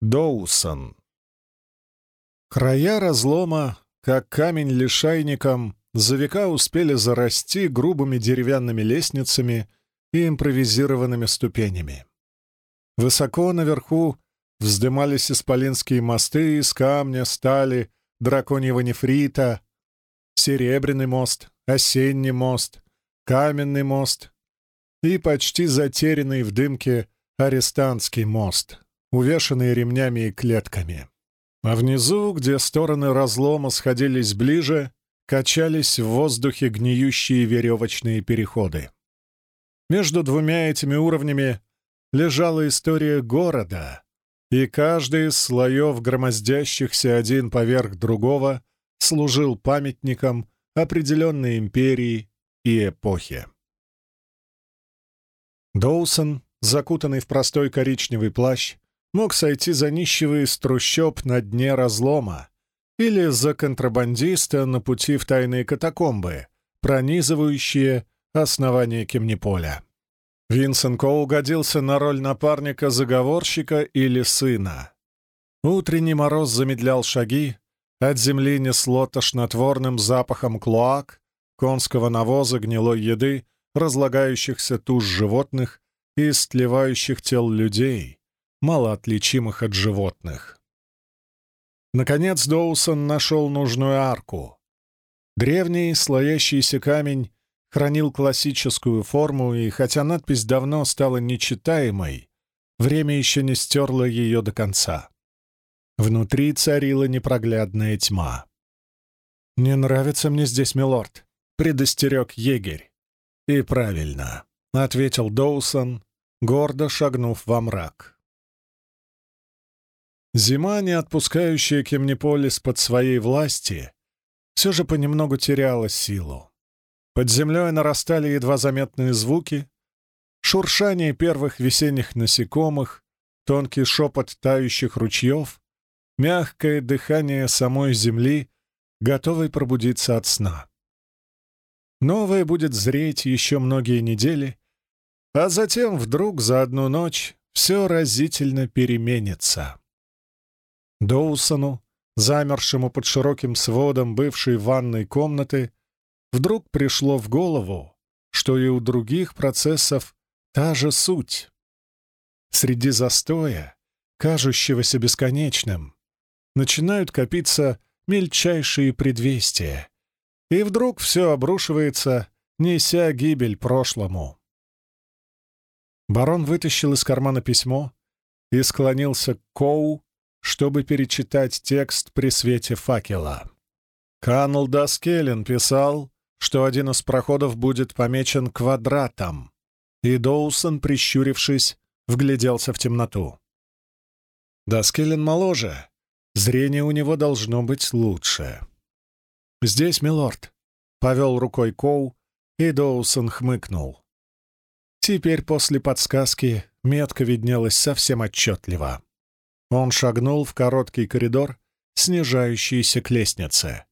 Доусон. Края разлома, как камень лишайником, за века успели зарасти грубыми деревянными лестницами и импровизированными ступенями. Высоко наверху вздымались исполинские мосты из камня, стали, драконьего нефрита, серебряный мост, осенний мост, каменный мост и почти затерянный в дымке арестантский мост, увешанный ремнями и клетками. А внизу, где стороны разлома сходились ближе, качались в воздухе гниющие веревочные переходы. Между двумя этими уровнями лежала история города, и каждый из слоев, громоздящихся один поверх другого, служил памятником определенной империи и эпохи. Доусон, закутанный в простой коричневый плащ, мог сойти за нищего из трущоб на дне разлома или за контрабандиста на пути в тайные катакомбы, пронизывающие основание Кемниполя. Винсент Коу годился на роль напарника-заговорщика или сына. Утренний мороз замедлял шаги, от земли несло тошнотворным запахом клоак, конского навоза, гнилой еды, разлагающихся туш животных и истлевающих тел людей, мало отличимых от животных. Наконец Доусон нашел нужную арку. Древний слоящийся камень хранил классическую форму, и хотя надпись давно стала нечитаемой, время еще не стерло ее до конца. Внутри царила непроглядная тьма. «Не нравится мне здесь, милорд», — предостерег егерь. «И правильно», — ответил Доусон, гордо шагнув во мрак. Зима, не отпускающая Кемниполис под своей власти, все же понемногу теряла силу. Под землей нарастали едва заметные звуки, шуршание первых весенних насекомых, тонкий шепот тающих ручьев, мягкое дыхание самой земли, готовой пробудиться от сна. Новое будет зреть еще многие недели, а затем вдруг за одну ночь все разительно переменится. Доусону, замершему под широким сводом бывшей ванной комнаты, вдруг пришло в голову, что и у других процессов та же суть. Среди застоя, кажущегося бесконечным, начинают копиться мельчайшие предвестия, и вдруг все обрушивается, неся гибель прошлому. Барон вытащил из кармана письмо и склонился к Коу, чтобы перечитать текст при свете факела. Канл Даскелен писал, что один из проходов будет помечен квадратом, и Доусон, прищурившись, вгляделся в темноту. Даскелен моложе, зрение у него должно быть лучше. «Здесь, милорд», — повел рукой Коу, и Доусон хмыкнул. Теперь после подсказки метка виднелась совсем отчетливо. Он шагнул в короткий коридор, снижающийся к лестнице.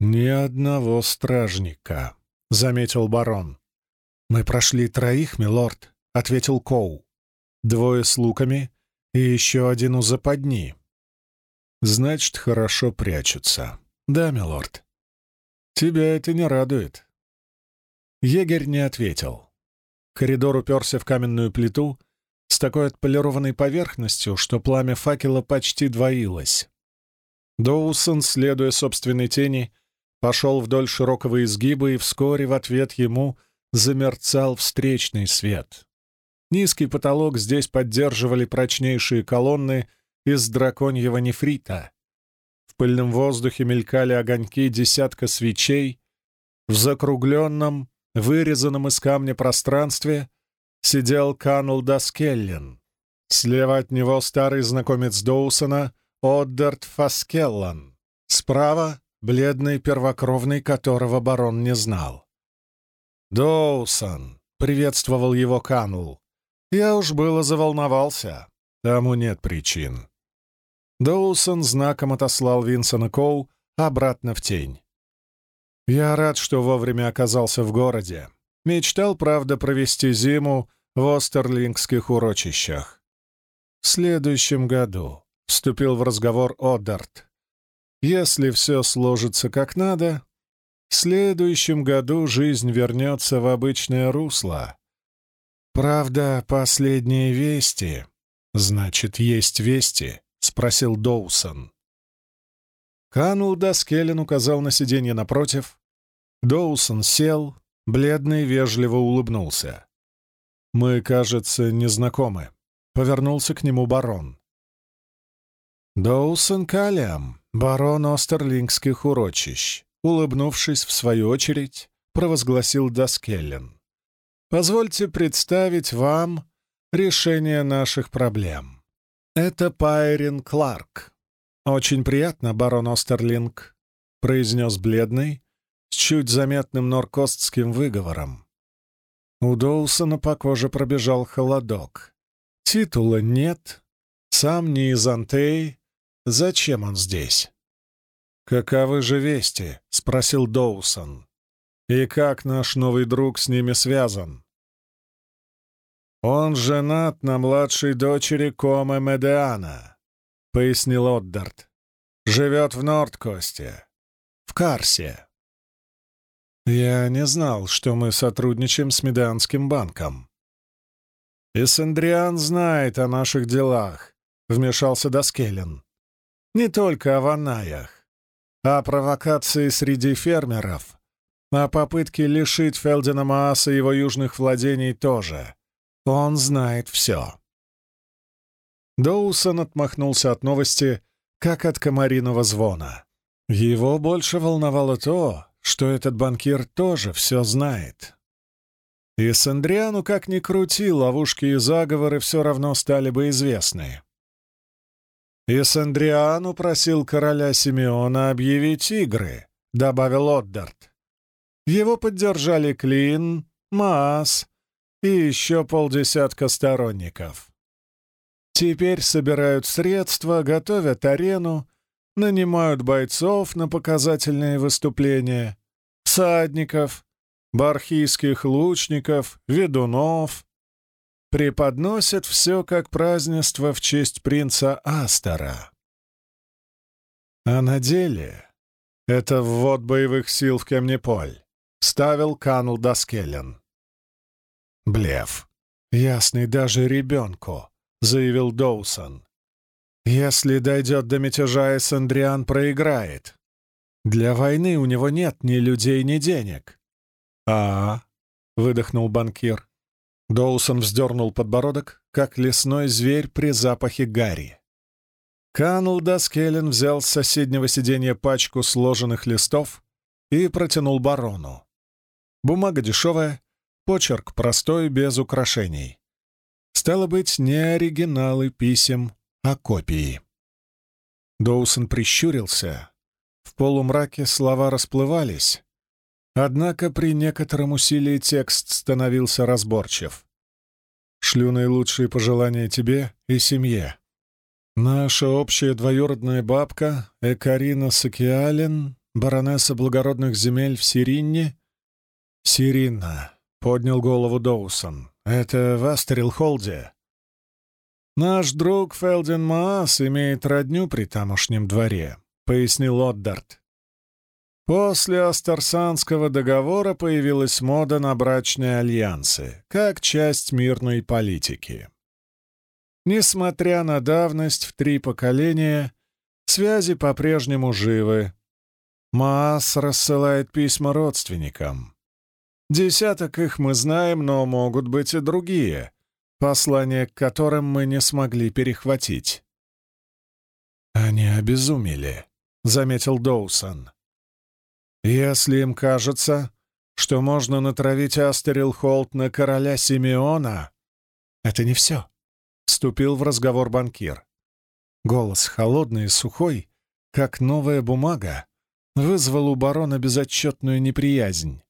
«Ни одного стражника», — заметил барон. «Мы прошли троих, милорд», — ответил Коу. «Двое с луками и еще один у западни». «Значит, хорошо прячутся». «Да, милорд». «Тебя это не радует». Егерь не ответил. Коридор уперся в каменную плиту с такой отполированной поверхностью, что пламя факела почти двоилось. Доусон, следуя собственной тени, пошел вдоль широкого изгиба, и вскоре в ответ ему замерцал встречный свет. Низкий потолок здесь поддерживали прочнейшие колонны из драконьего нефрита. В пыльном воздухе мелькали огоньки десятка свечей. В закругленном, вырезанном из камня пространстве сидел Канул Даскеллен. Слева от него старый знакомец Доусона Оддерт Фаскеллан. Справа — бледный первокровный, которого барон не знал. «Доусон!» — приветствовал его Канул. «Я уж было заволновался. Тому нет причин». Доусон знаком отослал Винсона Коу обратно в тень. Я рад, что вовремя оказался в городе. Мечтал, правда, провести зиму в Остерлингских урочищах. в следующем году», — вступил в разговор Оддарт. «Если все сложится как надо, в следующем году жизнь вернется в обычное русло. Правда, последние вести...» «Значит, есть вести?» — спросил Доусон. Канул Даскеллен указал на сиденье напротив. Доусон сел, бледный, вежливо улыбнулся. «Мы, кажется, незнакомы», — повернулся к нему барон. «Доусон Калям, барон Остерлингских урочищ», улыбнувшись в свою очередь, провозгласил Даскеллен. «Позвольте представить вам решение наших проблем. Это Пайрин Кларк. Очень приятно, барон Остерлинг», — произнес бледный, с чуть заметным норкостским выговором. У Доусона по коже пробежал холодок. Титула нет, сам не из Антеи. Зачем он здесь? «Каковы же вести?» — спросил Доусон. «И как наш новый друг с ними связан?» «Он женат на младшей дочери Кома Медеана», — пояснил Отдарт. «Живет в Нордкосте, в Карсе». «Я не знал, что мы сотрудничаем с Медианским банком». «Исандриан знает о наших делах», — вмешался Доскелин. «Не только о Ванаях, а о провокации среди фермеров, о попытке лишить Фелдина Мааса его южных владений тоже. Он знает все». Доусон отмахнулся от новости, как от комариного звона. Его больше волновало то, что этот банкир тоже все знает. И Сандриану, как ни крути, ловушки и заговоры все равно стали бы известны. И Сандриану просил короля Симеона объявить игры, добавил Отдарт. Его поддержали Клин, Маас и еще полдесятка сторонников. Теперь собирают средства, готовят арену нанимают бойцов на показательные выступления, всадников, бархийских лучников, ведунов. Преподносят все как празднество в честь принца Астора. А на деле это ввод боевых сил в Кемниполь, ставил Канл Даскеллен. Блев. Ясный даже ребенку, заявил Доусон. Если дойдет до мятежа, Эссендриан проиграет. Для войны у него нет ни людей, ни денег. а, выдохнул банкир. Доусон вздернул подбородок, как лесной зверь при запахе гари. Канл Даскелен взял с соседнего сиденья пачку сложенных листов и протянул барону. Бумага дешевая, почерк простой, без украшений. Стало быть, не оригиналы писем, а копии. Доусон прищурился. В полумраке слова расплывались, однако при некотором усилии текст становился разборчив. «Шлю наилучшие пожелания тебе и семье. Наша общая двоюродная бабка Экарина Сакиален, баронесса благородных земель в Сиринне...» «Сиринна», — поднял голову Доусон. «Это в Астерилхолде. «Наш друг Фелден Маас имеет родню при тамошнем дворе», — пояснил Отдарт. После Астарсанского договора появилась мода на брачные альянсы, как часть мирной политики. Несмотря на давность в три поколения, связи по-прежнему живы. Маас рассылает письма родственникам. Десяток их мы знаем, но могут быть и другие, послания к которым мы не смогли перехватить. «Они обезумели», — заметил Доусон. «Если им кажется, что можно натравить Астерил Холт на короля Симеона, это не все», — вступил в разговор банкир. Голос холодный и сухой, как новая бумага, вызвал у барона безотчетную неприязнь.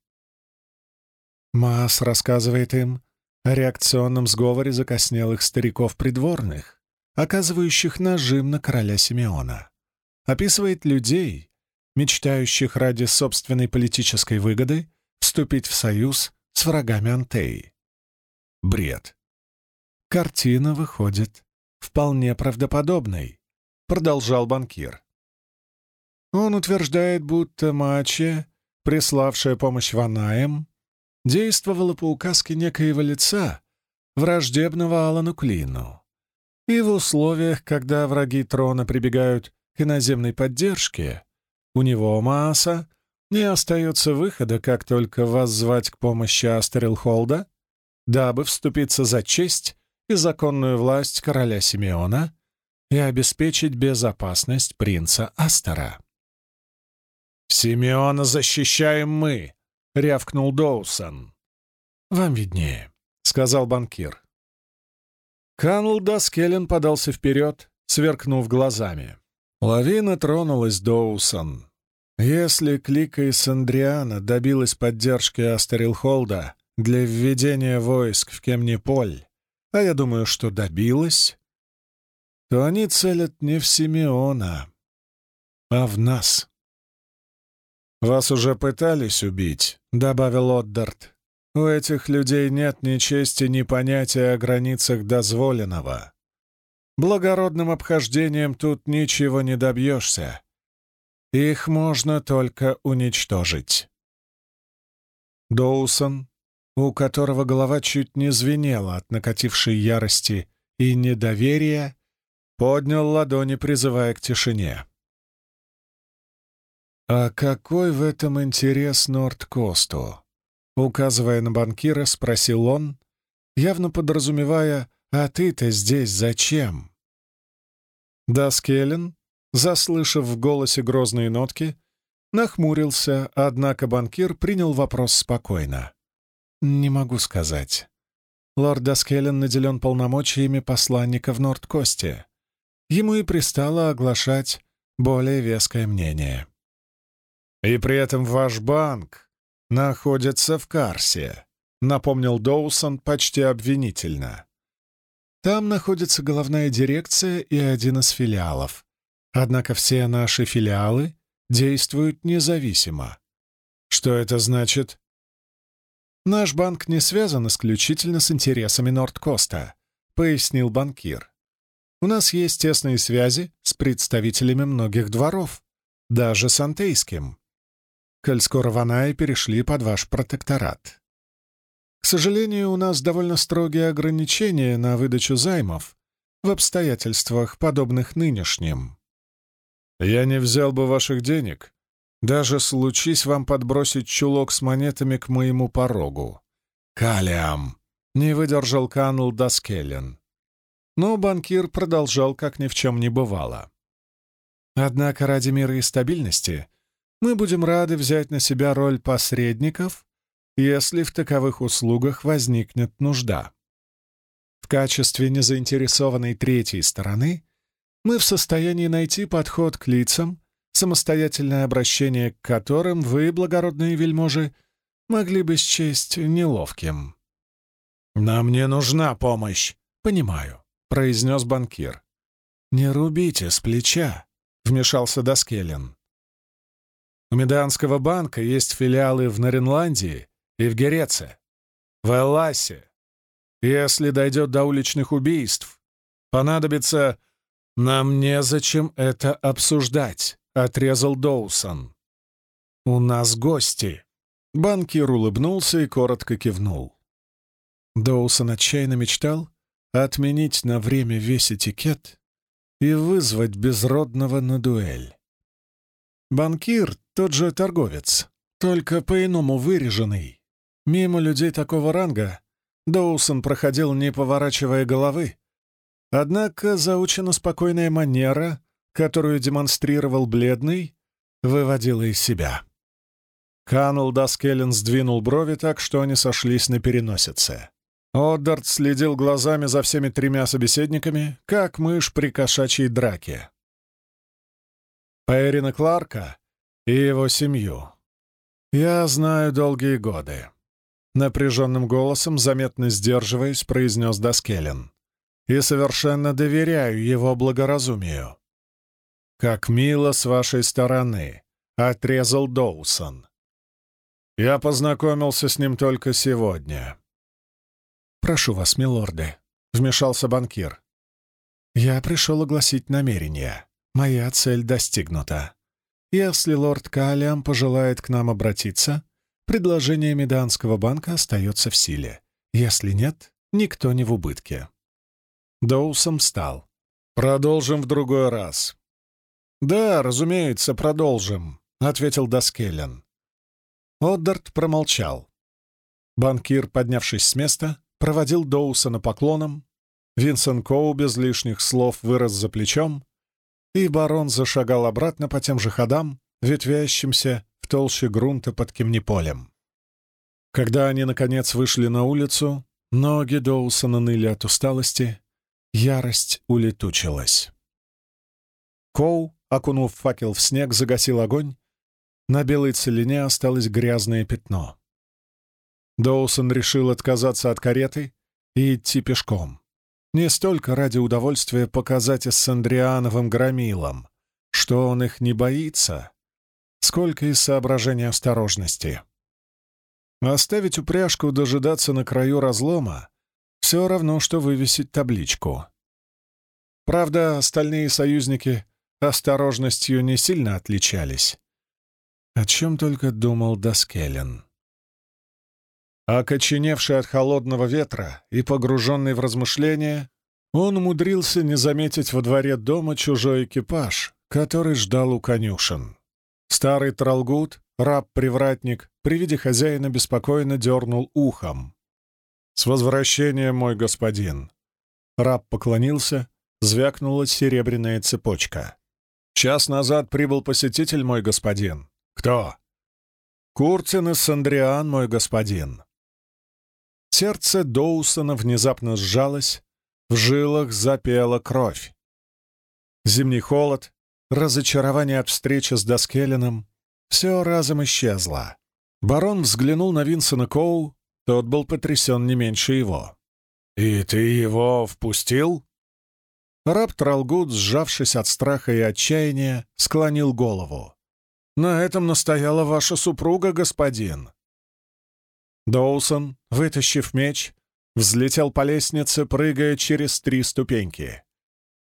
Маас рассказывает им, о реакционном сговоре закоснелых стариков-придворных, оказывающих нажим на короля Симеона. Описывает людей, мечтающих ради собственной политической выгоды вступить в союз с врагами Антеи. Бред. Картина выходит вполне правдоподобной, продолжал банкир. Он утверждает, будто Маче, приславшая помощь Ванаем, действовала по указке некоего лица, враждебного Алану Клину. И в условиях, когда враги трона прибегают к иноземной поддержке, у него, Мааса, не остается выхода, как только воззвать к помощи Астерилхолда, дабы вступиться за честь и законную власть короля Симеона и обеспечить безопасность принца Астера. «Симеона защищаем мы!» — рявкнул Доусон. «Вам виднее», — сказал банкир. Канл Даскелен подался вперед, сверкнув глазами. Лавина тронулась Доусон. Если Клика из Сандриана добилась поддержки Астерилхолда для введения войск в Кемниполь, а я думаю, что добилась, то они целят не в Симеона, а в нас. «Вас уже пытались убить», — добавил Отдарт. «У этих людей нет ни чести, ни понятия о границах дозволенного. Благородным обхождением тут ничего не добьешься. Их можно только уничтожить». Доусон, у которого голова чуть не звенела от накатившей ярости и недоверия, поднял ладони, призывая к тишине. «А какой в этом интерес Нордкосту?» Указывая на банкира, спросил он, явно подразумевая, «А ты-то здесь зачем?» Даскелен, заслышав в голосе грозные нотки, нахмурился, однако банкир принял вопрос спокойно. «Не могу сказать. Лорд Даскелен наделен полномочиями посланника в Нордкосте. Ему и пристало оглашать более веское мнение. «И при этом ваш банк находится в Карсе», — напомнил Доусон почти обвинительно. «Там находится головная дирекция и один из филиалов. Однако все наши филиалы действуют независимо. Что это значит?» «Наш банк не связан исключительно с интересами Нордкоста», — пояснил банкир. «У нас есть тесные связи с представителями многих дворов, даже с антейским коль скоро Ванаи перешли под ваш протекторат. К сожалению, у нас довольно строгие ограничения на выдачу займов в обстоятельствах, подобных нынешним. Я не взял бы ваших денег, даже случись вам подбросить чулок с монетами к моему порогу. Калиам! Не выдержал Канл Даскеллен. Но банкир продолжал, как ни в чем не бывало. Однако ради мира и стабильности мы будем рады взять на себя роль посредников, если в таковых услугах возникнет нужда. В качестве незаинтересованной третьей стороны мы в состоянии найти подход к лицам, самостоятельное обращение к которым вы, благородные вельможи, могли бы счесть неловким. «Нам не нужна помощь!» «Понимаю», — произнес банкир. «Не рубите с плеча», — вмешался Доскелин. У Меданского банка есть филиалы в Наринландии и в Гереце, в Элласе. Если дойдет до уличных убийств, понадобится... «Нам незачем это обсуждать», — отрезал Доусон. «У нас гости». Банкир улыбнулся и коротко кивнул. Доусон отчаянно мечтал отменить на время весь этикет и вызвать безродного на дуэль. Банкир — тот же торговец, только по-иному выреженный. Мимо людей такого ранга Доусон проходил, не поворачивая головы. Однако заучена спокойная манера, которую демонстрировал бледный, выводила из себя. Канул Даскеллен сдвинул брови так, что они сошлись на переносице. Оддард следил глазами за всеми тремя собеседниками, как мышь при кошачьей драке. Пэрина Кларка и его семью. Я знаю долгие годы. Напряженным голосом, заметно сдерживаясь, произнес Даскелин. И совершенно доверяю его благоразумию. «Как мило с вашей стороны», — отрезал Доусон. «Я познакомился с ним только сегодня». «Прошу вас, милорды», — вмешался банкир. Я пришел огласить намерение. Моя цель достигнута. Если лорд Калиам пожелает к нам обратиться, предложение Меданского банка остается в силе. Если нет, никто не в убытке. Доусом встал. «Продолжим в другой раз». «Да, разумеется, продолжим», — ответил Доскеллен. Оддарт промолчал. Банкир, поднявшись с места, проводил Доусона поклоном. Винсент Коу без лишних слов вырос за плечом, и барон зашагал обратно по тем же ходам, ветвящимся в толще грунта под Кемниполем. Когда они, наконец, вышли на улицу, ноги Доусона ныли от усталости, ярость улетучилась. Коу, окунув факел в снег, загасил огонь. На белой целине осталось грязное пятно. Доусон решил отказаться от кареты и идти пешком. Не столько ради удовольствия показать Эссандриановым громилам, что он их не боится, сколько из соображения осторожности. Оставить упряжку дожидаться на краю разлома — все равно, что вывесить табличку. Правда, остальные союзники осторожностью не сильно отличались. О чем только думал Доскелен. Окоченевший от холодного ветра и погруженный в размышления, он умудрился не заметить во дворе дома чужой экипаж, который ждал у конюшен. Старый Тралгут, раб-привратник, при виде хозяина беспокойно дернул ухом. «С возвращением, мой господин!» Раб поклонился, звякнула серебряная цепочка. «Час назад прибыл посетитель, мой господин». «Кто?» «Куртин из мой господин». Сердце Доусона внезапно сжалось, в жилах запела кровь. Зимний холод, разочарование от встречи с Доскелленом — все разом исчезло. Барон взглянул на Винсона Коу, тот был потрясен не меньше его. «И ты его впустил?» Раб Тралгут, сжавшись от страха и отчаяния, склонил голову. «На этом настояла ваша супруга, господин. Доусон, вытащив меч, взлетел по лестнице, прыгая через три ступеньки.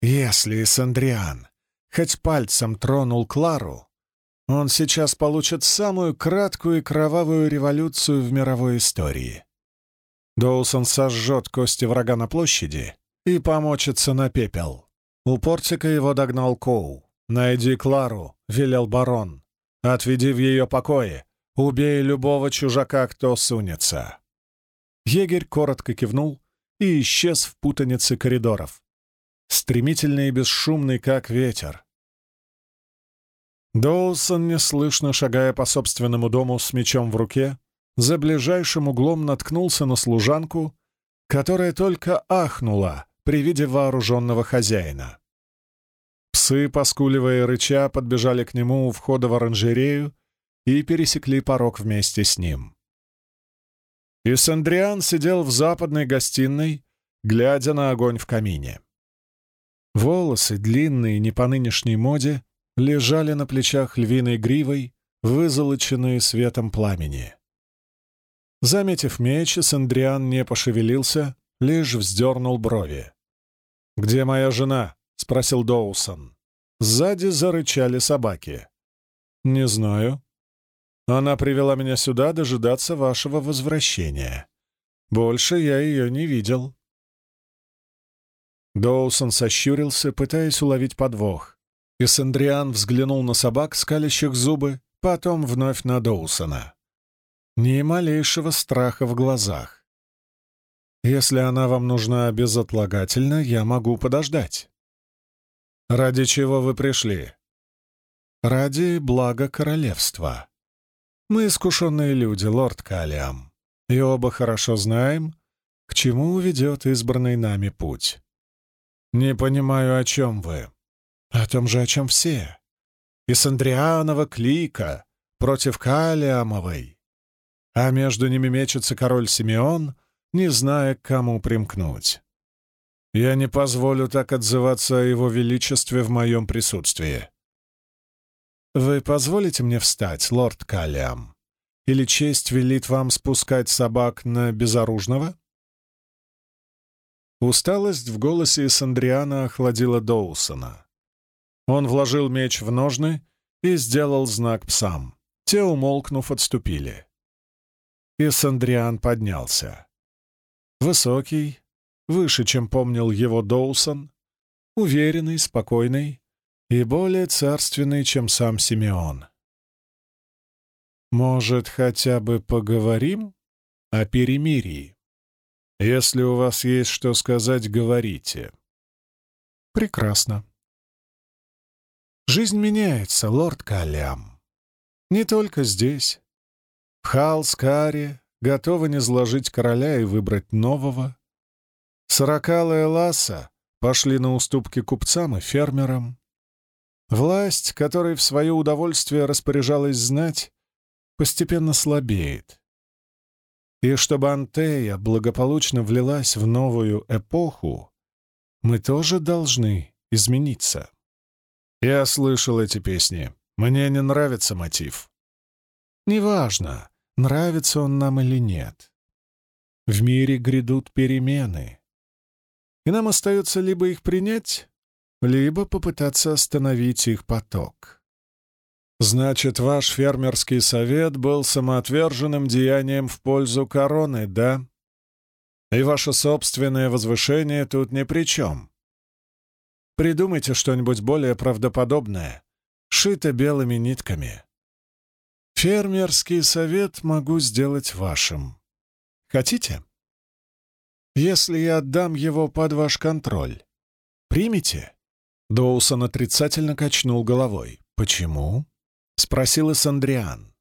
Если Сандриан хоть пальцем тронул Клару, он сейчас получит самую краткую и кровавую революцию в мировой истории. Доусон сожжет кости врага на площади и помочится на пепел. У портика его догнал Коу. «Найди Клару», — велел барон. «Отведи в ее покое Убей любого чужака, кто сунется!» Егерь коротко кивнул и исчез в путанице коридоров. Стремительный и бесшумный, как ветер. Доусон, неслышно шагая по собственному дому с мечом в руке, за ближайшим углом наткнулся на служанку, которая только ахнула при виде вооруженного хозяина. Псы, поскуливая рыча, подбежали к нему у входа в оранжерею и пересекли порог вместе с ним. Исандриан сидел в западной гостиной, глядя на огонь в камине. Волосы, длинные, не по нынешней моде, лежали на плечах львиной гривой, вызолоченные светом пламени. Заметив меч, Сандриан не пошевелился, лишь вздернул брови. «Где моя жена?» — спросил Доусон. Сзади зарычали собаки. «Не знаю», она привела меня сюда дожидаться вашего возвращения. Больше я ее не видел». Доусон сощурился, пытаясь уловить подвох. И Сандриан взглянул на собак, скалящих зубы, потом вновь на Доусона. Ни малейшего страха в глазах. «Если она вам нужна безотлагательно, я могу подождать». «Ради чего вы пришли?» «Ради блага королевства», мы искушенные люди, лорд Калиам, и оба хорошо знаем, к чему уведет избранный нами путь. Не понимаю, о чем вы. О том же, о чем все. Из Андрианова клика против Калиамовой. А между ними мечется король Симеон, не зная, к кому примкнуть. Я не позволю так отзываться о его величестве в моем присутствии. «Вы позволите мне встать, лорд Каллиам? Или честь велит вам спускать собак на безоружного?» Усталость в голосе Сандриана охладила Доусона. Он вложил меч в ножны и сделал знак псам. Те, умолкнув, отступили. И Сандриан поднялся. Высокий, выше, чем помнил его Доусон, уверенный, спокойный и более царственный, чем сам Симеон. «Может, хотя бы поговорим о перемирии?» Если у вас есть что сказать, говорите. Прекрасно. Жизнь меняется, лорд Калям. Не только здесь. В Халскаре готовы не сложить короля и выбрать нового. Сорокалая Ласса пошли на уступки купцам и фермерам. Власть, которой в свое удовольствие распоряжалась знать, постепенно слабеет. И чтобы Антея благополучно влилась в новую эпоху, мы тоже должны измениться. Я слышал эти песни. Мне не нравится мотив. Неважно, нравится он нам или нет. В мире грядут перемены. И нам остается либо их принять, либо попытаться остановить их поток. Значит, ваш фермерский совет был самоотверженным деянием в пользу короны, да? И ваше собственное возвышение тут ни при чем. Придумайте что-нибудь более правдоподобное, шито белыми нитками. Фермерский совет могу сделать вашим. Хотите? Если я отдам его под ваш контроль, примите?» Доусон отрицательно качнул головой. «Почему?» — спросил Исандриан.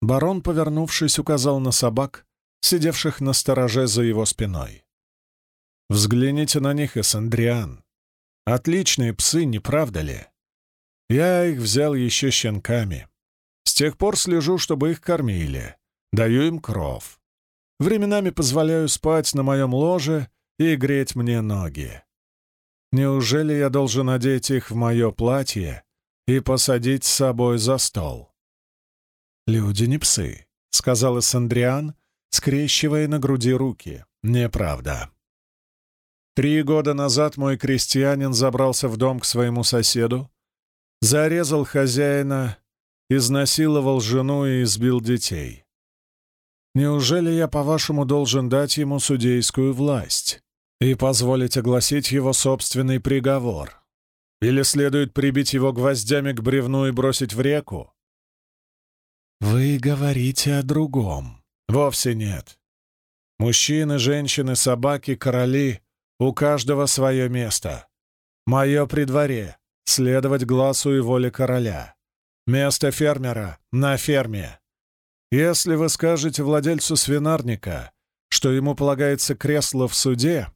Барон, повернувшись, указал на собак, сидевших на стороже за его спиной. «Взгляните на них, Исандриан. Отличные псы, не правда ли? Я их взял еще щенками. С тех пор слежу, чтобы их кормили. Даю им кров. Временами позволяю спать на моем ложе и греть мне ноги. Неужели я должен одеть их в мое платье и посадить с собой за стол. «Люди не псы», — сказал Сандриан, скрещивая на груди руки. «Неправда». Три года назад мой крестьянин забрался в дом к своему соседу, зарезал хозяина, изнасиловал жену и избил детей. Неужели я, по-вашему, должен дать ему судейскую власть и позволить огласить его собственный приговор? Или следует прибить его гвоздями к бревну и бросить в реку? Вы говорите о другом. Вовсе нет. Мужчины, женщины, собаки, короли — у каждого свое место. Мое при дворе — следовать глазу и воле короля. Место фермера — на ферме. Если вы скажете владельцу свинарника, что ему полагается кресло в суде,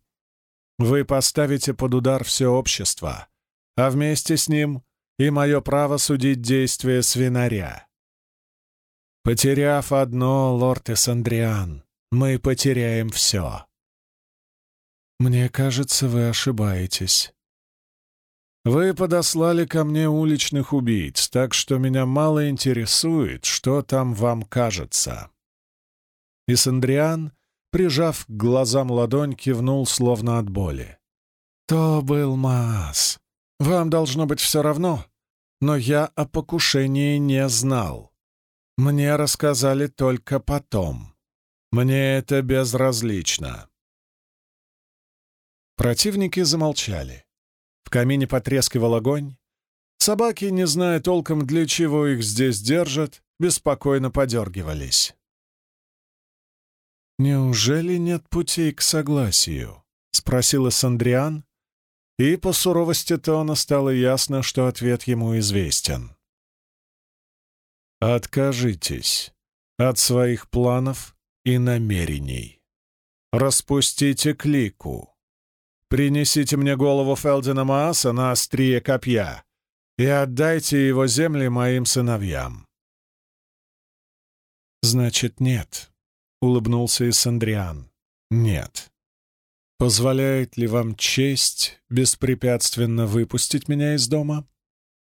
вы поставите под удар все общество а вместе с ним и мое право судить действия свинаря. Потеряв одно, лорд Эссандриан, мы потеряем все. Мне кажется, вы ошибаетесь. Вы подослали ко мне уличных убийц, так что меня мало интересует, что там вам кажется. Исандриан, прижав к глазам ладонь, кивнул словно от боли. То был Маас. Вам должно быть все равно, но я о покушении не знал. Мне рассказали только потом. Мне это безразлично. Противники замолчали. В камине потрескивал огонь. Собаки, не зная толком, для чего их здесь держат, беспокойно подергивались. «Неужели нет путей к согласию?» — спросила Сандриан, и по суровости тона стало ясно, что ответ ему известен. «Откажитесь от своих планов и намерений. Распустите клику. Принесите мне голову Фелдина Мааса на острие копья и отдайте его земли моим сыновьям». «Значит, нет», — улыбнулся Исандриан. «Нет. Позволяет ли вам честь беспрепятственно выпустить меня из дома?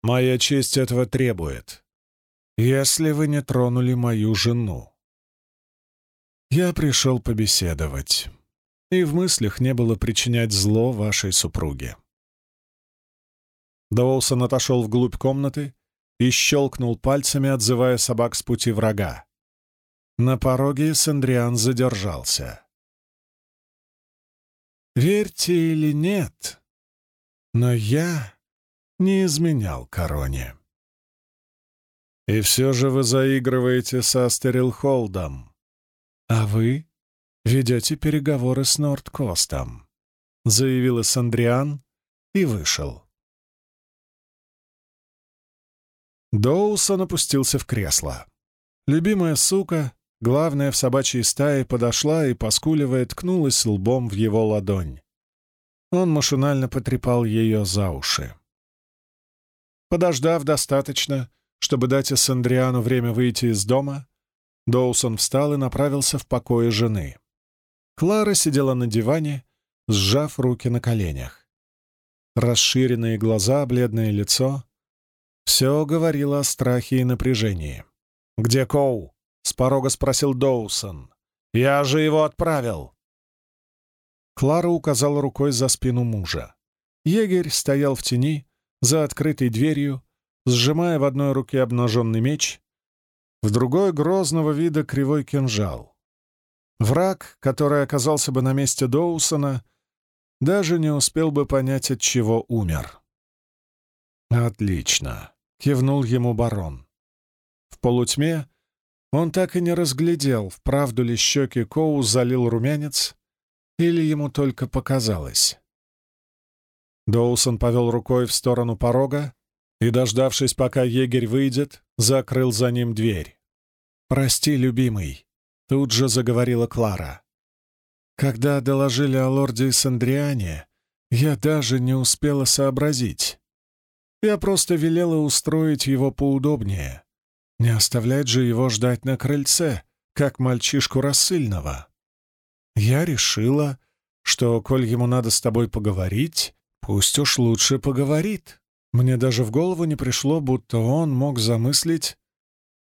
Моя честь этого требует. Если вы не тронули мою жену. Я пришел побеседовать. и в мыслях не было причинять зло вашей супруге. Доусон отошел вглубь комнаты и щелкнул пальцами, отзывая собак с пути врага. На пороге Сандриан задержался. «Верьте или нет, но я не изменял короне». «И все же вы заигрываете со Астерилхолдом. А вы ведете переговоры с Нордкостом», — заявила Сандриан и вышел. Доусон опустился в кресло. Любимая сука, главная в собачьей стае, подошла и, поскуливая, ткнулась лбом в его ладонь. Он машинально потрепал ее за уши. Подождав достаточно, чтобы дать Эссендриану время выйти из дома, Доусон встал и направился в покое жены. Клара сидела на диване, сжав руки на коленях. Расширенные глаза, бледное лицо все говорило о страхе и напряжении. «Где Коу?» — с порога спросил Доусон. «Я же его отправил!» Клара указала рукой за спину мужа. Егерь стоял в тени, за открытой дверью, сжимая в одной руке обнаженный меч, в другой — грозного вида кривой кинжал. Враг, который оказался бы на месте Доусона, даже не успел бы понять, от чего умер. «Отлично кивнул ему барон. В полутьме он так и не разглядел, вправду ли щеки Коу залил румянец, или ему только показалось. Доусон повел рукой в сторону порога и, дождавшись, пока егерь выйдет, закрыл за ним дверь. «Прости, любимый», — тут же заговорила Клара. «Когда доложили о лорде Сандриане, я даже не успела сообразить. Я просто велела устроить его поудобнее. Не оставлять же его ждать на крыльце, как мальчишку рассыльного. Я решила, что, коль ему надо с тобой поговорить, пусть уж лучше поговорит. Мне даже в голову не пришло, будто он мог замыслить...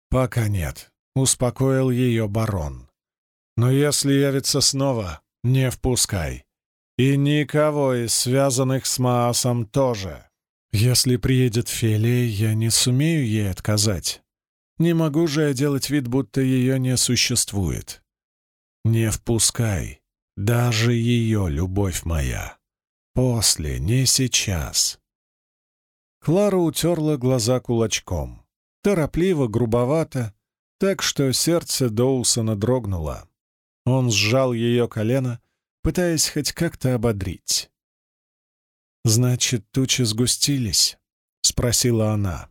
Пока нет, — успокоил ее барон. Но если явится снова, не впускай. И никого из связанных с Маасом тоже. Если приедет Фелия, я не сумею ей отказать. Не могу же я делать вид, будто ее не существует. Не впускай, даже ее, любовь моя. После, не сейчас. Клара утерла глаза кулачком. Торопливо, грубовато, так что сердце Доусона дрогнуло. Он сжал ее колено, пытаясь хоть как-то ободрить. «Значит, тучи сгустились?» — спросила она.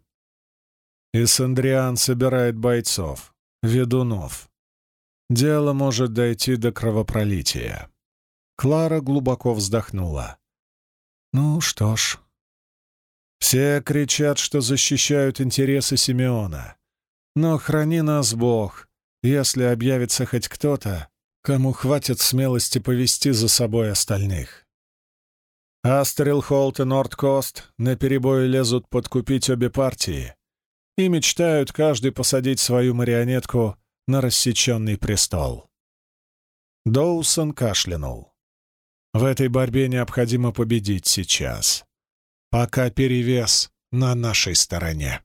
«Исандриан собирает бойцов, ведунов. Дело может дойти до кровопролития». Клара глубоко вздохнула. «Ну что ж...» Все кричат, что защищают интересы Симеона. Но храни нас Бог, если объявится хоть кто-то, кому хватит смелости повести за собой остальных. Астрилхолд и Нордкост наперебой лезут подкупить обе партии и мечтают каждый посадить свою марионетку на рассеченный престол. Доусон кашлянул. В этой борьбе необходимо победить сейчас, пока перевес на нашей стороне.